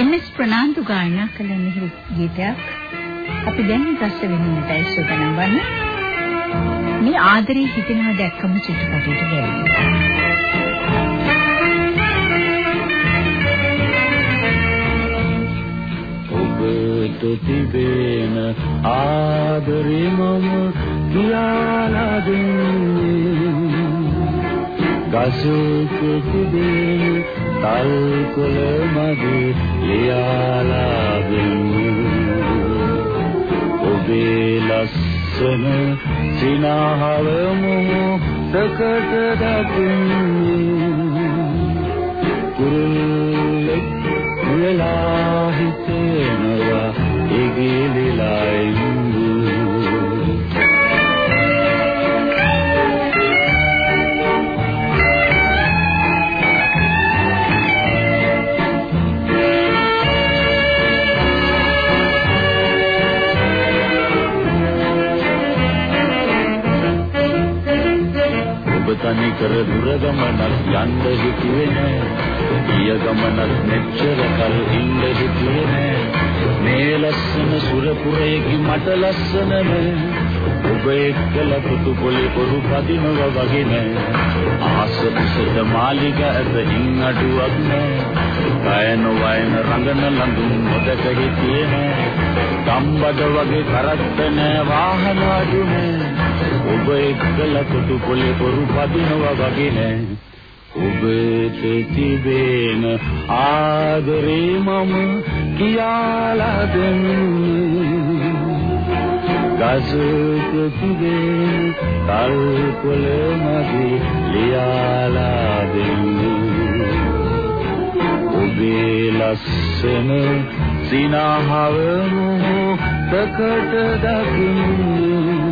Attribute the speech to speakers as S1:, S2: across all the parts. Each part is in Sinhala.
S1: එම්.එස්. ප්‍රනාන්දු ගායනා කළ මිහිරි ගීතයක් අපි දැන් රස විඳින්නටයි සූදානම් වන්නේ. මේ ආදරේ හිතෙනවා දැක්කම චිත්‍රපටයට ගැලවෙනවා.
S2: තිබෙන ආදරේ මම කියාලා දෙන්නේ ගසක තිබෙන තල් කොළ මගේ ලියාලා දෙන්නේ ඔබේ ලස්සන සිනහව මොහොතකට දකින්නේ තනි කර දුර ගමනක් යන්න හිතුවේ නෑ. ගිය ගමනක් මෙච්චර කල් ඉන්න හිතුවේ නෑ. මේ ලස්සන සුරපුරේකි මට ලස්සන නෑ ඔබ එක්කලා පුතු පොලේ පොරු පදිනව වගේ නෑ. ආස පුසට මාලිග ඇත ඉන් අඩුවක් නෑ. කයන වයන රඟන ලඳුන් නොදක හිටියේ නෑ. ගම්බද වගේ කරත්ත නෑ වාහන අඩු නෑ. ඔබ එක්කලා කොටු පොලේ පොරු පදිනවා වගේ නෑ ඔබට තිබෙන ආදරේ මම කියාලා දෙන්නේ ගසක තිබෙන තල් කොළ මගේ ලියාලා දෙන්නේ ඔබේ ලස්සන සිනහව මොහොතකට දකින්නේ.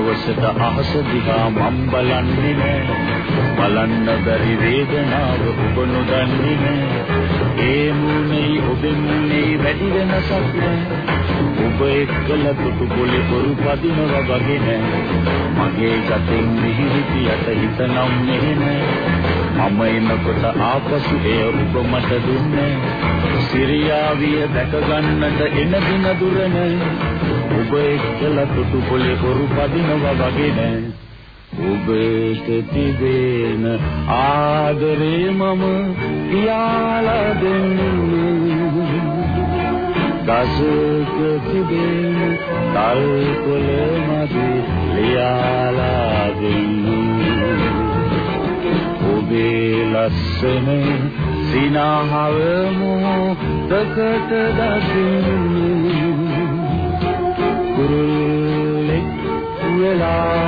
S2: දවසට අහස දිහා මම් බලන්නේ නෑ. බලන්න බැරි වේදනාව ඔබ නොදන්නේ නෑ. ඒ මුනේ ඔබ මුනේ වැඩි වෙනසක් නෑ. ඔබ එක්කල තුතු පොලේ පොරු පදිනවා වගේ නෑ. මගේ ගතෙන් මිහිරියට හිතනම් නෙහෙන මම එනකොට ආපසු එය ඔබ මට දුන්නේ. සිරියාවිය දැක ගන්නට එන දින දුර නෑ. ඔබ එක්කලා තුතු පොලේ පොරු පදිනවා වගේ නෑ. ඔබට තිබෙන ආදරේ මම කියාලා දෙන්නේ. ගසක තිබෙන තල් කොළ මගේ ලියාලා දෙන්නේ. ඔබේ ලස්සන සිනහව මොහොතකට දකින්නේ. love.